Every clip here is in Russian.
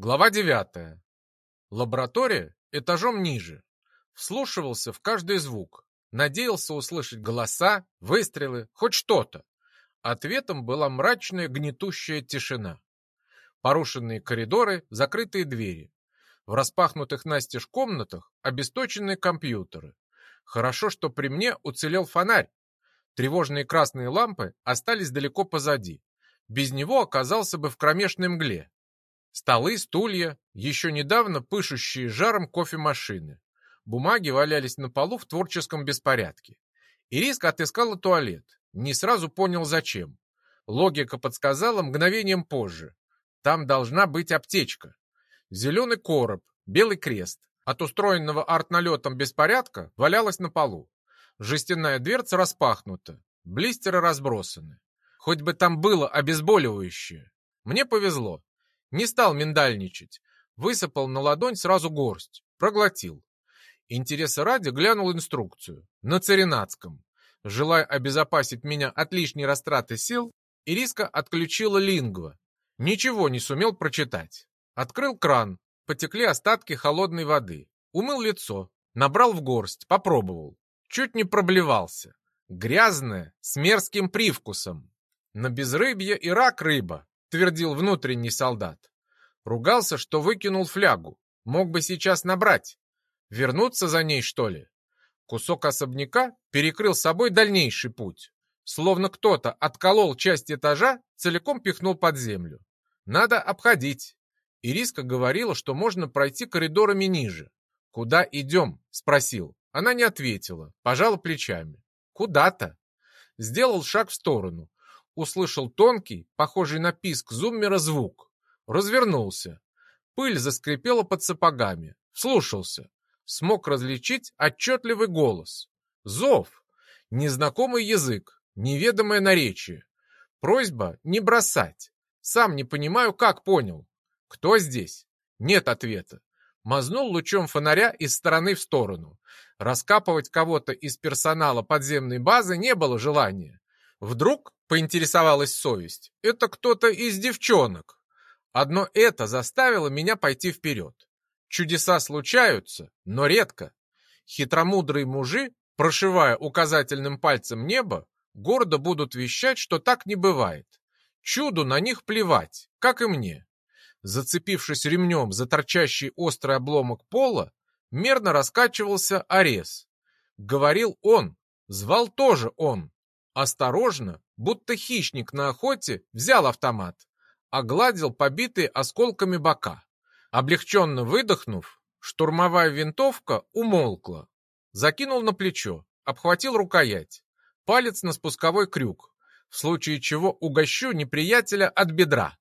Глава девятая. Лаборатория этажом ниже. Вслушивался в каждый звук. Надеялся услышать голоса, выстрелы, хоть что-то. Ответом была мрачная гнетущая тишина. Порушенные коридоры, закрытые двери. В распахнутых настежь комнатах обесточенные компьютеры. Хорошо, что при мне уцелел фонарь. Тревожные красные лампы остались далеко позади. Без него оказался бы в кромешной мгле. Столы, стулья, еще недавно пышущие жаром кофемашины. Бумаги валялись на полу в творческом беспорядке. Ириска отыскала туалет. Не сразу понял, зачем. Логика подсказала мгновением позже. Там должна быть аптечка. Зеленый короб, белый крест. От устроенного артналетом беспорядка валялась на полу. Жестяная дверца распахнута. Блистеры разбросаны. Хоть бы там было обезболивающее. Мне повезло. Не стал миндальничать. Высыпал на ладонь сразу горсть. Проглотил. Интереса ради глянул инструкцию. На царинацком. Желая обезопасить меня от лишней растраты сил, Ириска отключила лингва. Ничего не сумел прочитать. Открыл кран. Потекли остатки холодной воды. Умыл лицо. Набрал в горсть. Попробовал. Чуть не проблевался. Грязная, с мерзким привкусом. На безрыбье и рак рыба, твердил внутренний солдат. Ругался, что выкинул флягу. Мог бы сейчас набрать. Вернуться за ней, что ли? Кусок особняка перекрыл собой дальнейший путь. Словно кто-то отколол часть этажа, целиком пихнул под землю. Надо обходить. Ириска говорила, что можно пройти коридорами ниже. «Куда идем?» — спросил. Она не ответила, пожала плечами. «Куда-то?» Сделал шаг в сторону. Услышал тонкий, похожий на писк зуммера звук. Развернулся. Пыль заскрипела под сапогами. Слушался. Смог различить отчетливый голос. Зов. Незнакомый язык. Неведомое наречие. Просьба не бросать. Сам не понимаю, как понял. Кто здесь? Нет ответа. Мазнул лучом фонаря из стороны в сторону. Раскапывать кого-то из персонала подземной базы не было желания. Вдруг, поинтересовалась совесть, это кто-то из девчонок. Одно это заставило меня пойти вперед. Чудеса случаются, но редко. Хитромудрые мужи, прошивая указательным пальцем небо, гордо будут вещать, что так не бывает. Чуду на них плевать, как и мне. Зацепившись ремнем за торчащий острый обломок пола, мерно раскачивался Арес. Говорил он, звал тоже он. Осторожно, будто хищник на охоте, взял автомат, огладил побитые осколками бока. Облегченно выдохнув, штурмовая винтовка умолкла. Закинул на плечо, обхватил рукоять, палец на спусковой крюк, в случае чего угощу неприятеля от бедра.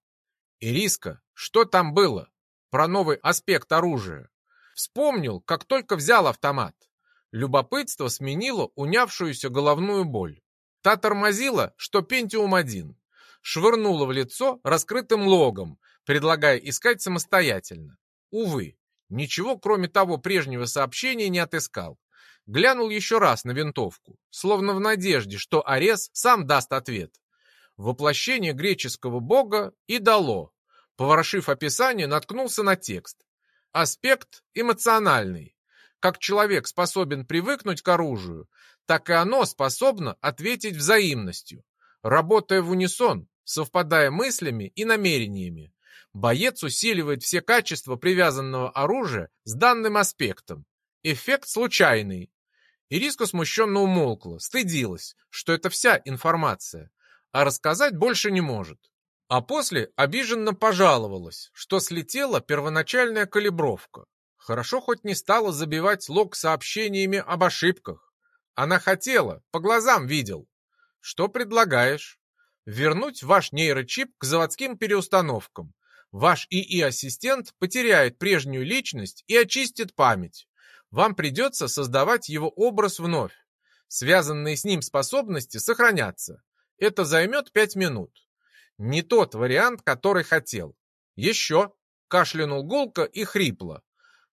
Ириска, что там было? Про новый аспект оружия. Вспомнил, как только взял автомат. Любопытство сменило унявшуюся головную боль. Та тормозила, что Пентиум-1. Швырнула в лицо раскрытым логом, предлагая искать самостоятельно. Увы, ничего кроме того прежнего сообщения не отыскал. Глянул еще раз на винтовку, словно в надежде, что Арес сам даст ответ. Воплощение греческого бога и дало. Поворошив описание, наткнулся на текст. Аспект эмоциональный. Как человек способен привыкнуть к оружию, так и оно способно ответить взаимностью, работая в унисон, совпадая мыслями и намерениями. Боец усиливает все качества привязанного оружия с данным аспектом. Эффект случайный. Ириска смущенно умолкла, стыдилась, что это вся информация, а рассказать больше не может. А после обиженно пожаловалась, что слетела первоначальная калибровка. Хорошо хоть не стала забивать лог сообщениями об ошибках. Она хотела, по глазам видел. Что предлагаешь? Вернуть ваш нейрочип к заводским переустановкам. Ваш ИИ-ассистент потеряет прежнюю личность и очистит память. Вам придется создавать его образ вновь. Связанные с ним способности сохранятся. Это займет пять минут. Не тот вариант, который хотел. Еще. Кашлянул гулко и хрипло.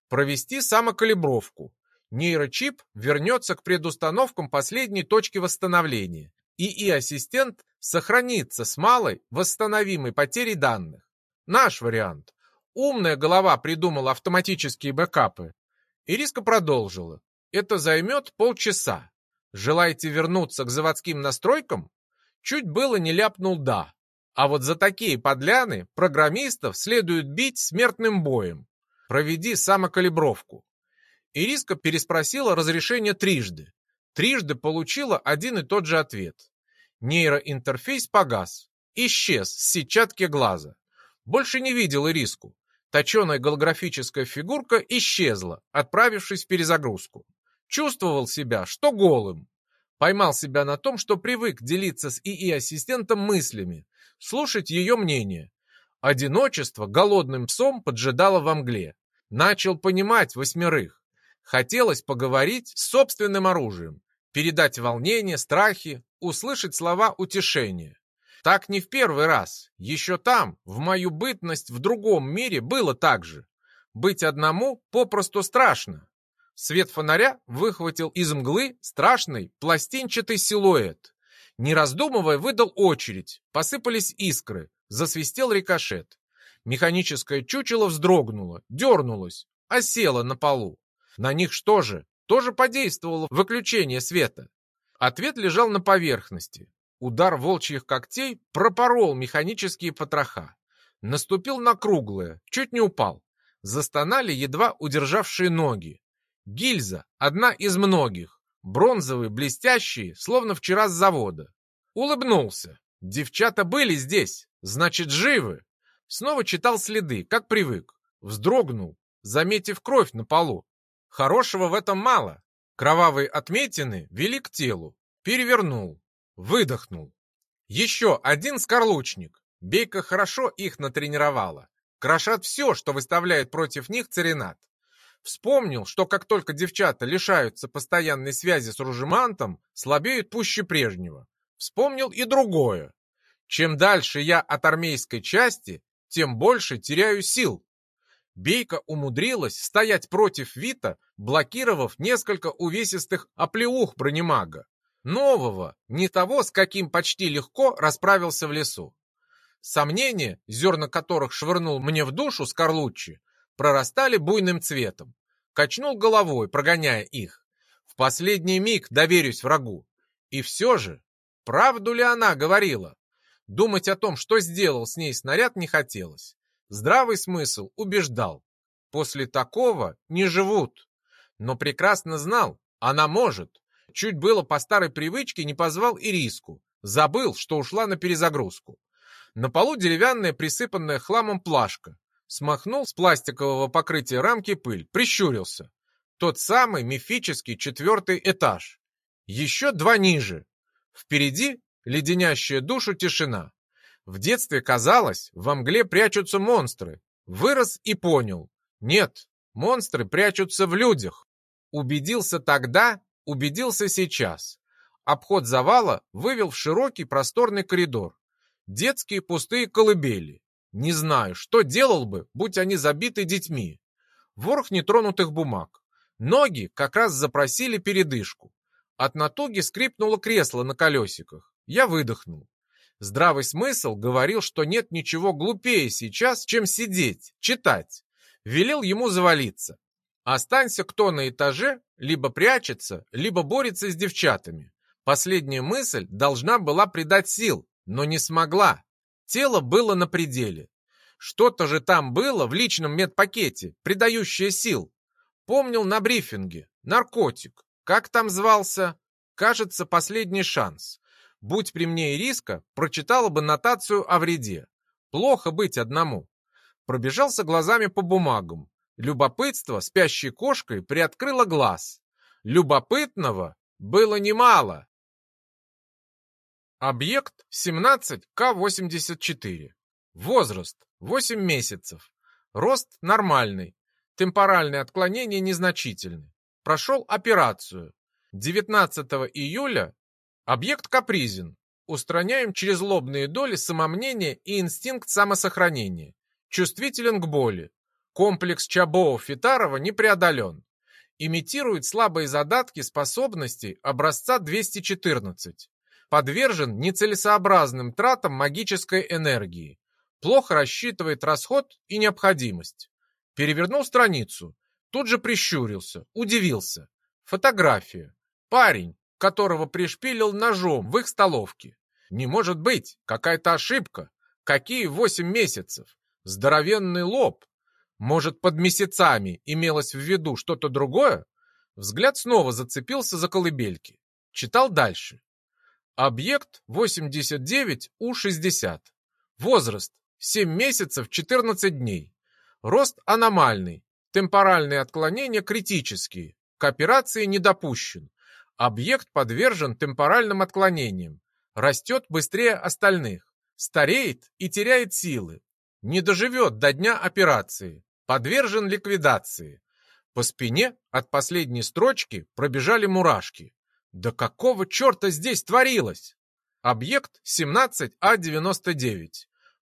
Провести самокалибровку. Нейрочип вернется к предустановкам последней точки восстановления. ИИ-ассистент сохранится с малой восстановимой потерей данных. Наш вариант. Умная голова придумала автоматические бэкапы. Ириска продолжила. Это займет полчаса. Желаете вернуться к заводским настройкам? Чуть было не ляпнул «да». А вот за такие подляны программистов следует бить смертным боем. Проведи самокалибровку. Ириска переспросила разрешение трижды. Трижды получила один и тот же ответ. Нейроинтерфейс погас. Исчез с сетчатки глаза. Больше не видел Ириску. Точеная голографическая фигурка исчезла, отправившись в перезагрузку. Чувствовал себя, что голым. Поймал себя на том, что привык делиться с ИИ-ассистентом мыслями, слушать ее мнение. Одиночество голодным псом поджидало во мгле. Начал понимать восьмерых. Хотелось поговорить с собственным оружием, передать волнение, страхи, услышать слова утешения. Так не в первый раз. Еще там, в мою бытность в другом мире, было так же. Быть одному попросту страшно. Свет фонаря выхватил из мглы страшный пластинчатый силуэт. Не раздумывая, выдал очередь. Посыпались искры. Засвистел рикошет. Механическое чучело вздрогнуло, дернулось, осело на полу. На них что же? Тоже подействовало выключение света. Ответ лежал на поверхности. Удар волчьих когтей пропорол механические потроха. Наступил на круглое, чуть не упал. Застонали едва удержавшие ноги. Гильза, одна из многих. Бронзовые, блестящие, словно вчера с завода. Улыбнулся. Девчата были здесь, значит, живы. Снова читал следы, как привык. Вздрогнул, заметив кровь на полу. Хорошего в этом мало. Кровавые отметины вели к телу. Перевернул. Выдохнул. Еще один скорлучник. Бейка хорошо их натренировала. Крошат все, что выставляет против них царинат. Вспомнил, что как только девчата лишаются постоянной связи с ружемантом, слабеют пуще прежнего. Вспомнил и другое. Чем дальше я от армейской части, тем больше теряю сил. Бейка умудрилась стоять против Вита, блокировав несколько увесистых оплеух бронемага. Нового, не того, с каким почти легко расправился в лесу. Сомнения, зерна которых швырнул мне в душу Скорлуччи, прорастали буйным цветом. Качнул головой, прогоняя их. В последний миг доверюсь врагу. И все же, правду ли она говорила? Думать о том, что сделал с ней снаряд, не хотелось. Здравый смысл убеждал. После такого не живут. Но прекрасно знал, она может. Чуть было по старой привычке не позвал Ириску. Забыл, что ушла на перезагрузку. На полу деревянная, присыпанная хламом плашка. Смахнул с пластикового покрытия рамки пыль, прищурился. Тот самый мифический четвертый этаж. Еще два ниже. Впереди леденящая душу тишина. В детстве казалось, во мгле прячутся монстры. Вырос и понял. Нет, монстры прячутся в людях. Убедился тогда, убедился сейчас. Обход завала вывел в широкий просторный коридор. Детские пустые колыбели. Не знаю, что делал бы, будь они забиты детьми. Ворох нетронутых бумаг. Ноги как раз запросили передышку. От натуги скрипнуло кресло на колесиках. Я выдохнул. Здравый смысл говорил, что нет ничего глупее сейчас, чем сидеть, читать. Велел ему завалиться. Останься кто на этаже, либо прячется, либо борется с девчатами. Последняя мысль должна была придать сил, но не смогла. Тело было на пределе. Что-то же там было в личном медпакете, придающее сил. Помнил на брифинге. Наркотик. Как там звался? Кажется, последний шанс. Будь при мне риска, прочитала бы нотацию о вреде. Плохо быть одному. Пробежался глазами по бумагам. Любопытство спящей кошкой приоткрыло глаз. Любопытного было немало. Объект 17К84. Возраст 8 месяцев. Рост нормальный. Темпоральные отклонения незначительны. Прошел операцию. 19 июля объект капризен. Устраняем через лобные доли самомнение и инстинкт самосохранения. Чувствителен к боли. Комплекс Чабоу-Фитарова не преодолен. Имитирует слабые задатки способностей образца 214. Подвержен нецелесообразным тратам магической энергии. плохо рассчитывает расход и необходимость. Перевернул страницу, тут же прищурился, удивился. Фотография. Парень, которого пришпилил ножом в их столовке. Не может быть, какая-то ошибка. Какие восемь месяцев? Здоровенный лоб. Может, под месяцами имелось в виду что-то другое? Взгляд снова зацепился за колыбельки. Читал дальше. Объект 89У60. Возраст 7 месяцев 14 дней. Рост аномальный. Темпоральные отклонения критические. К операции не допущен. Объект подвержен темпоральным отклонениям. Растет быстрее остальных. Стареет и теряет силы. Не доживет до дня операции. Подвержен ликвидации. По спине от последней строчки пробежали мурашки. Да какого черта здесь творилось? Объект 17А99.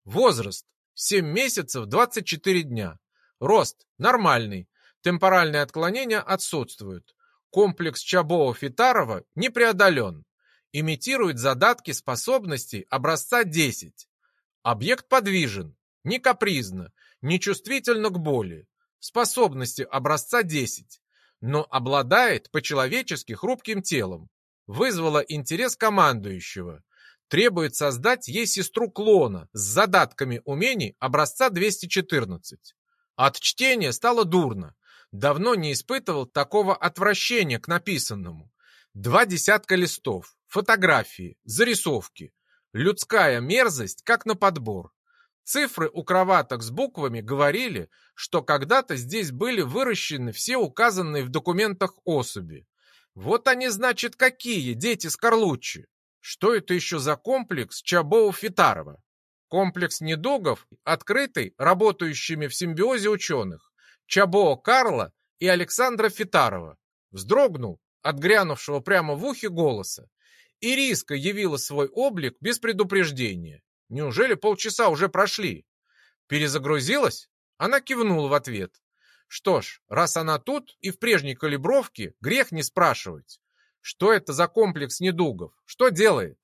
Возраст 7 месяцев 24 дня. Рост нормальный. Темпоральные отклонения отсутствуют. Комплекс Чабова-Фитарова не преодолен. Имитирует задатки способностей образца 10. Объект подвижен, не капризно, не чувствительно к боли способности образца 10, но обладает по-человечески хрупким телом. Вызвала интерес командующего. Требует создать ей сестру клона с задатками умений образца 214. От чтения стало дурно. Давно не испытывал такого отвращения к написанному. Два десятка листов, фотографии, зарисовки. Людская мерзость, как на подбор. Цифры у кроваток с буквами говорили, что когда-то здесь были выращены все указанные в документах особи. Вот они, значит, какие, дети Скорлуччи. Что это еще за комплекс Чабоу-Фитарова? Комплекс недугов, открытый работающими в симбиозе ученых Чабоо Карла и Александра Фитарова. Вздрогнул от грянувшего прямо в ухе голоса. Ириска явила свой облик без предупреждения. Неужели полчаса уже прошли? Перезагрузилась? Она кивнула в ответ. Что ж, раз она тут и в прежней калибровке, грех не спрашивать. Что это за комплекс недугов? Что делает?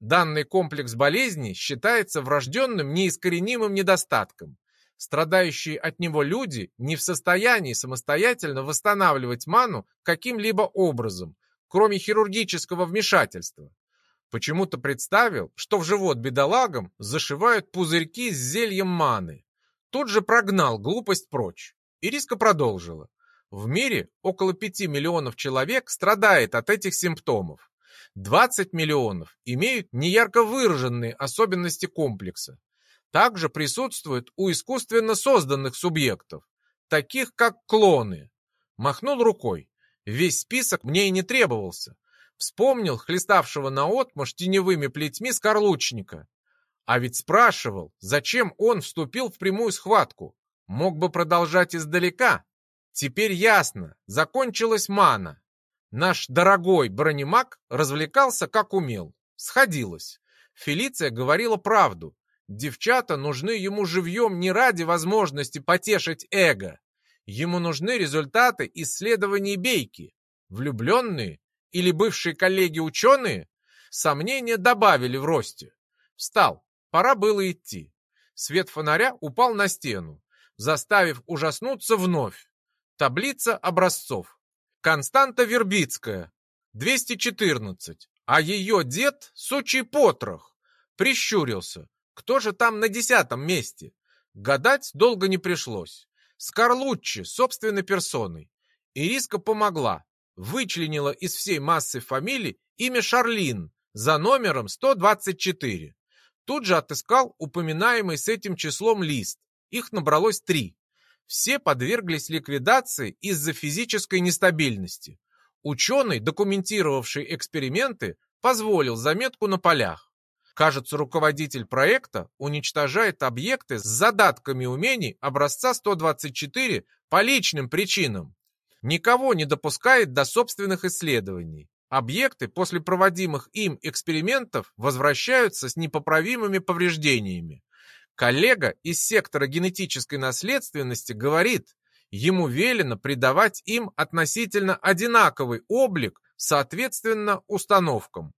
Данный комплекс болезней считается врожденным неискоренимым недостатком. Страдающие от него люди не в состоянии самостоятельно восстанавливать ману каким-либо образом, кроме хирургического вмешательства. Почему-то представил, что в живот бедолагам зашивают пузырьки с зельем маны. Тут же прогнал глупость прочь. Ириска продолжила. В мире около 5 миллионов человек страдает от этих симптомов. 20 миллионов имеют неярко выраженные особенности комплекса. Также присутствуют у искусственно созданных субъектов, таких как клоны. Махнул рукой. Весь список мне и не требовался. Вспомнил хлеставшего наотмашь теневыми плетьми скорлучника. А ведь спрашивал, зачем он вступил в прямую схватку. Мог бы продолжать издалека. Теперь ясно, закончилась мана. Наш дорогой бронемаг развлекался как умел. Сходилось. Фелиция говорила правду. Девчата нужны ему живьем не ради возможности потешить эго. Ему нужны результаты исследований Бейки. Влюбленные или бывшие коллеги-ученые, сомнения добавили в росте. Встал, пора было идти. Свет фонаря упал на стену, заставив ужаснуться вновь. Таблица образцов. Константа Вербицкая, 214, а ее дед — сучий потрох. Прищурился. Кто же там на десятом месте? Гадать долго не пришлось. Скорлуччи собственной персоной. Ириска помогла, вычленила из всей массы фамилий имя Шарлин за номером 124. Тут же отыскал упоминаемый с этим числом лист. Их набралось три. Все подверглись ликвидации из-за физической нестабильности. Ученый, документировавший эксперименты, позволил заметку на полях. Кажется, руководитель проекта уничтожает объекты с задатками умений образца 124 по личным причинам никого не допускает до собственных исследований. Объекты после проводимых им экспериментов возвращаются с непоправимыми повреждениями. Коллега из сектора генетической наследственности говорит, ему велено придавать им относительно одинаковый облик соответственно установкам.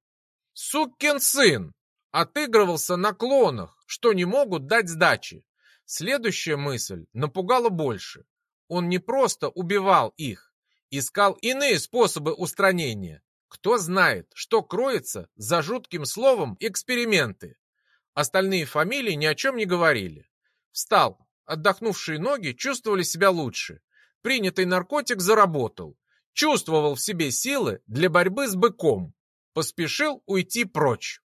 «Сукин сын!» Отыгрывался на клонах, что не могут дать сдачи. Следующая мысль напугала больше. Он не просто убивал их, искал иные способы устранения. Кто знает, что кроется за жутким словом «эксперименты». Остальные фамилии ни о чем не говорили. Встал. Отдохнувшие ноги чувствовали себя лучше. Принятый наркотик заработал. Чувствовал в себе силы для борьбы с быком. Поспешил уйти прочь.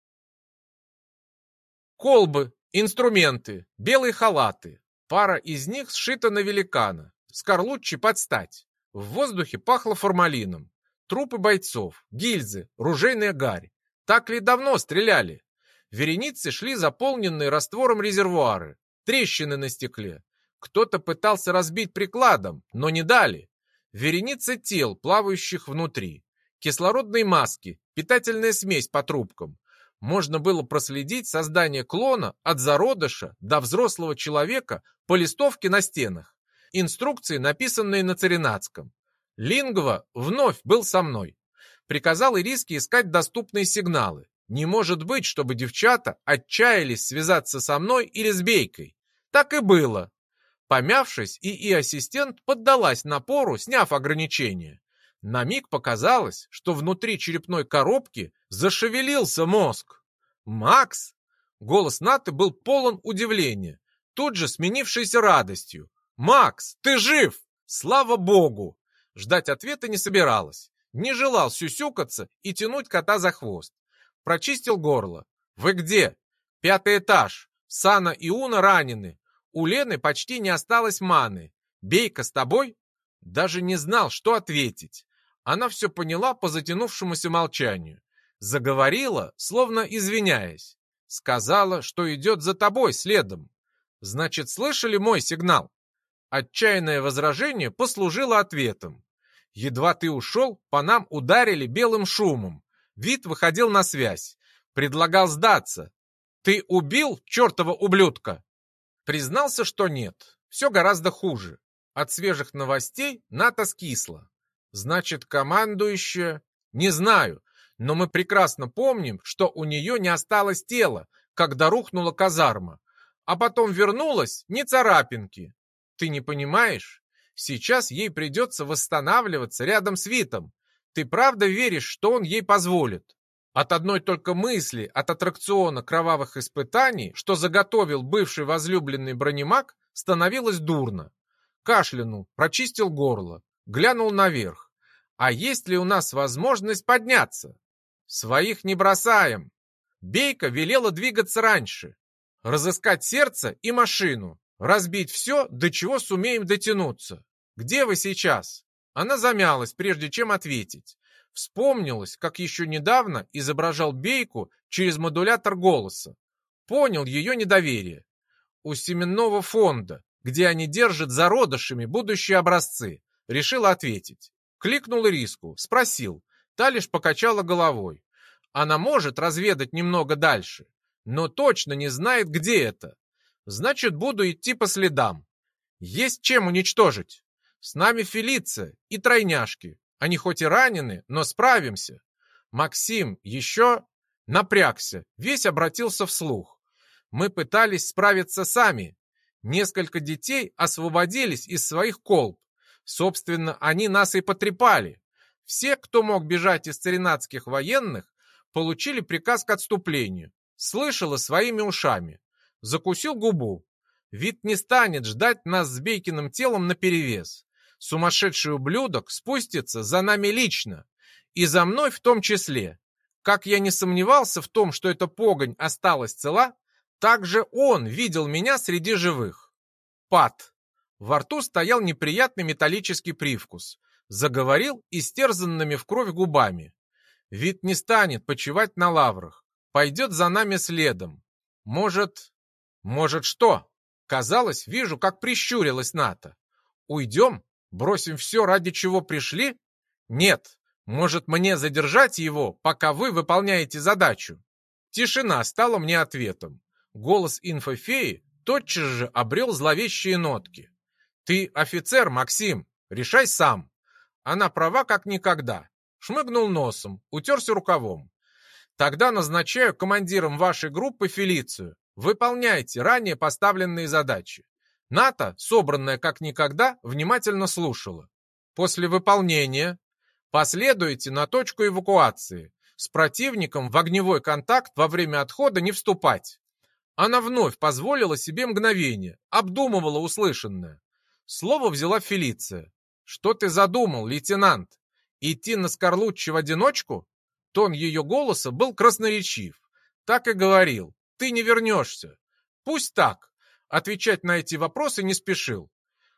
Колбы, инструменты, белые халаты. Пара из них сшита на великана. Скорлуччи подстать. В воздухе пахло формалином. Трупы бойцов, гильзы, ружейная гарь. Так ли давно стреляли? Вереницы шли заполненные раствором резервуары, трещины на стекле. Кто-то пытался разбить прикладом, но не дали. Вереницы тел, плавающих внутри. Кислородные маски, питательная смесь по трубкам. Можно было проследить создание клона от зародыша до взрослого человека по листовке на стенах. Инструкции, написанные на царинацком. Лингва вновь был со мной. Приказал Ириске искать доступные сигналы. Не может быть, чтобы девчата отчаялись связаться со мной или с Бейкой. Так и было. Помявшись, ИИ-ассистент поддалась напору, сняв ограничения. На миг показалось, что внутри черепной коробки зашевелился мозг. «Макс!» Голос Наты был полон удивления, тут же сменившийся радостью. «Макс, ты жив! Слава богу!» Ждать ответа не собиралась. Не желал сюсюкаться и тянуть кота за хвост. Прочистил горло. «Вы где?» «Пятый этаж. Сана и Уна ранены. У Лены почти не осталось маны. Бейка с тобой?» Даже не знал, что ответить. Она все поняла по затянувшемуся молчанию. Заговорила, словно извиняясь. Сказала, что идет за тобой следом. Значит, слышали мой сигнал? Отчаянное возражение послужило ответом. Едва ты ушел, по нам ударили белым шумом. Вид выходил на связь. Предлагал сдаться. Ты убил чертова ублюдка? Признался, что нет. Все гораздо хуже. От свежих новостей Ната скисла. Значит, командующая... Не знаю, но мы прекрасно помним, что у нее не осталось тела, когда рухнула казарма. А потом вернулась не царапинки. Ты не понимаешь? Сейчас ей придется восстанавливаться рядом с Витом. Ты правда веришь, что он ей позволит? От одной только мысли от аттракциона кровавых испытаний, что заготовил бывший возлюбленный бронемаг, становилось дурно. Кашлянул, прочистил горло, глянул наверх. А есть ли у нас возможность подняться? Своих не бросаем. Бейка велела двигаться раньше. Разыскать сердце и машину. Разбить все, до чего сумеем дотянуться. Где вы сейчас? Она замялась, прежде чем ответить. Вспомнилось, как еще недавно изображал Бейку через модулятор голоса. Понял ее недоверие. У семенного фонда, где они держат зародышами будущие образцы, решил ответить. Кликнул Риску, спросил. Та лишь покачала головой. Она может разведать немного дальше, но точно не знает, где это. Значит, буду идти по следам. Есть чем уничтожить. С нами Фелиция и тройняшки. Они хоть и ранены, но справимся. Максим еще напрягся, весь обратился вслух. Мы пытались справиться сами. Несколько детей освободились из своих колб. Собственно, они нас и потрепали. Все, кто мог бежать из царинатских военных, получили приказ к отступлению. Слышала своими ушами. Закусил губу. Вид не станет ждать нас с Бейкиным телом наперевес. Сумасшедший ублюдок спустится за нами лично, и за мной в том числе. Как я не сомневался в том, что эта погонь осталась цела, так же он видел меня среди живых. Пат. Во рту стоял неприятный металлический привкус. Заговорил истерзанными в кровь губами. Вид не станет почивать на лаврах. Пойдет за нами следом. Может... Может что? Казалось, вижу, как прищурилась Ната. Уйдем? Бросим все, ради чего пришли? Нет. Может, мне задержать его, пока вы выполняете задачу? Тишина стала мне ответом. Голос инфофеи тотчас же обрел зловещие нотки. Ты офицер, Максим, решай сам. Она права как никогда. Шмыгнул носом, утерся рукавом. Тогда назначаю командиром вашей группы Фелицию. Выполняйте ранее поставленные задачи. НАТО, собранная как никогда, внимательно слушала. После выполнения последуйте на точку эвакуации. С противником в огневой контакт во время отхода не вступать. Она вновь позволила себе мгновение, обдумывала услышанное. Слово взяла Фелиция. «Что ты задумал, лейтенант? Идти на Скорлуччи в одиночку?» Тон ее голоса был красноречив. Так и говорил. «Ты не вернешься». «Пусть так». Отвечать на эти вопросы не спешил.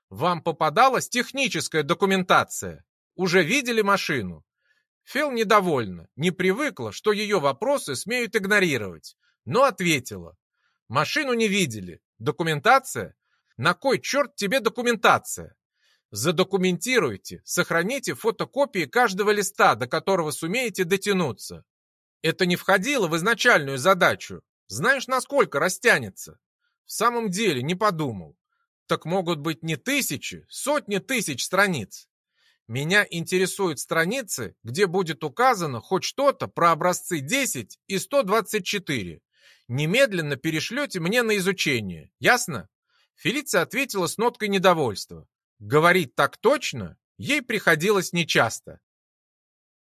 «Вам попадалась техническая документация? Уже видели машину?» Фел недовольна, не привыкла, что ее вопросы смеют игнорировать, но ответила. Машину не видели. Документация? На кой черт тебе документация? Задокументируйте, сохраните фотокопии каждого листа, до которого сумеете дотянуться. Это не входило в изначальную задачу. Знаешь, насколько растянется? В самом деле, не подумал. Так могут быть не тысячи, сотни тысяч страниц. Меня интересуют страницы, где будет указано хоть что-то про образцы 10 и 124 немедленно перешлете мне на изучение. Ясно?» Фелиция ответила с ноткой недовольства. Говорить так точно ей приходилось нечасто.